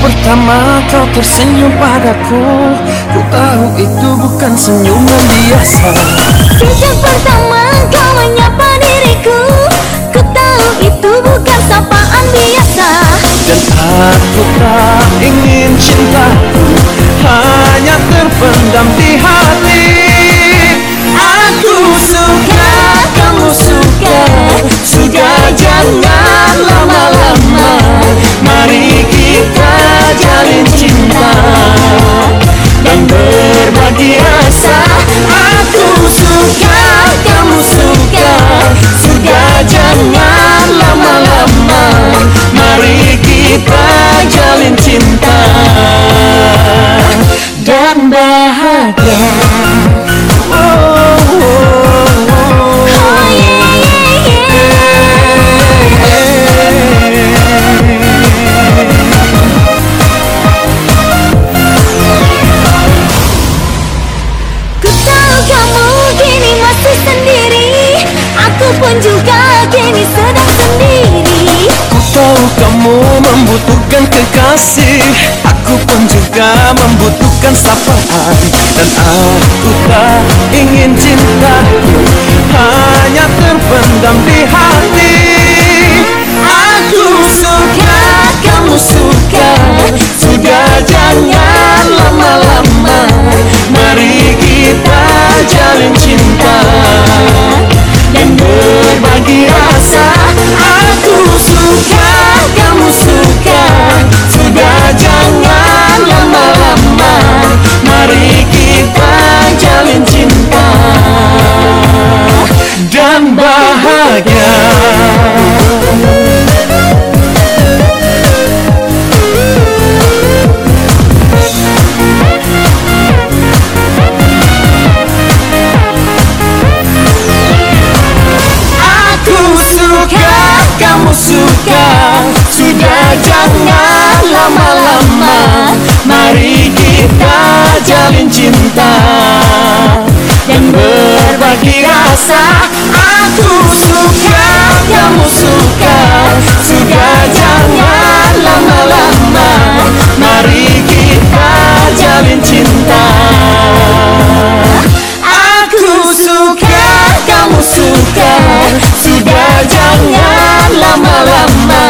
pertama kau tersenyum padaku. Ku tahu itu bukan senyuman biasa. Sejak pertama kau menyapa diriku Ku tahu itu bukan sapaan biasa. Dan aku tak ingin cintaku Hanya terpendam di hati Kamu kini masih sendiri. Aku pun juga kini sedang sendiri. Membutuhkan kekasih. Aku pun juga membutuhkan Dan aku tak ingin cintaku Hanya terpendam di hati kamu suka. Sudah jangan lama-lama. Mari kita jalin cinta. Dan berbagi rasa Aku suka, kamu suka. Sudah jangan lama-lama. Mari kita jalin cinta. Aku suka, kamu suka. Sudah jangan lama-lama.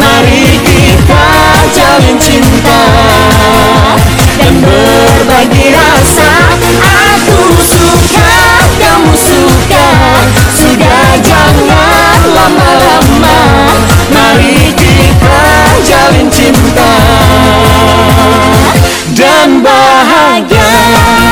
Mari kita jalin cinta Dan berbagi rasa. Aku suka, kamu suka. Sudah jangan lama-lama. Mari kita jalin cinta Dan bahagia